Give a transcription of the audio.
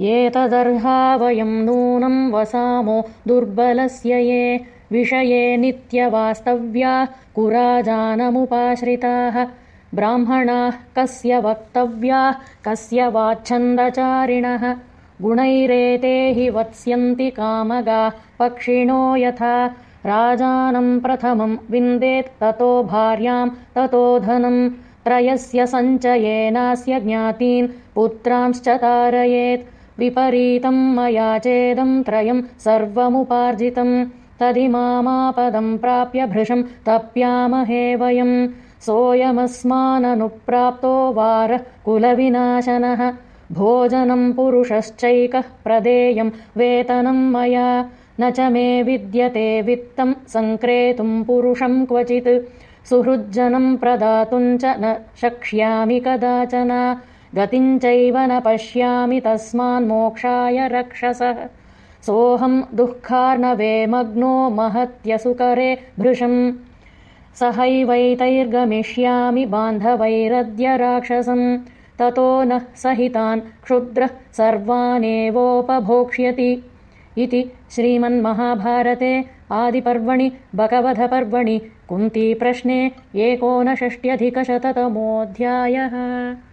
एतदर्हा वयम् नूनम् वसामो दुर्बलस्य ये विषये नित्यवास्तव्या कुराजानमुपाश्रिताः। ब्राह्मणाः कस्य वक्तव्याः कस्य वाच्छन्दचारिणः। गुणैरेते हि वत्स्यन्ति कामगा पक्षिणो यथा। राजानम् प्रथमम् विन्देत् ततो भार्याम् ततो धनम् त्रयस्य सञ्चयेनास्य ज्ञातीन् पुत्रांश्च तारयेत् विपरीतम् मया चेदम् त्रयम् सर्वमुपार्जितम् तदिमामापदम् प्राप्य भृशम् तप्यामहे वयम् सोऽयमस्माननुप्राप्तो वारः कुलविनाशनः। भोजनम् पुरुषश्चैकः प्रदेयम् वेतनम् मया। न च मे विद्यते वित्तम् सङ्क्रेतुम् पुरुषम् क्वचित्। सुहृज्जनम् प्रदातुम् च न शक्ष्यामि कदाचन गतिम् चैव न पश्यामि तस्मान्मोक्षाय रक्षसः। सोऽहम् दुःखार्णवे मग्नो महत्यसुकरे भृशम्। सहैवैतैर्गमिष्यामि बान्धवैरद्य राक्षसम् ततो नः सहितान् क्षुद्रः सर्वानेवोपभोक्ष्यति। इति श्रीमन्महाभारते आदिपर्वणि बकवधपर्वणि कुन्तीप्रश्ने एकोनषष्ट्यधिकशततमोऽध्यायः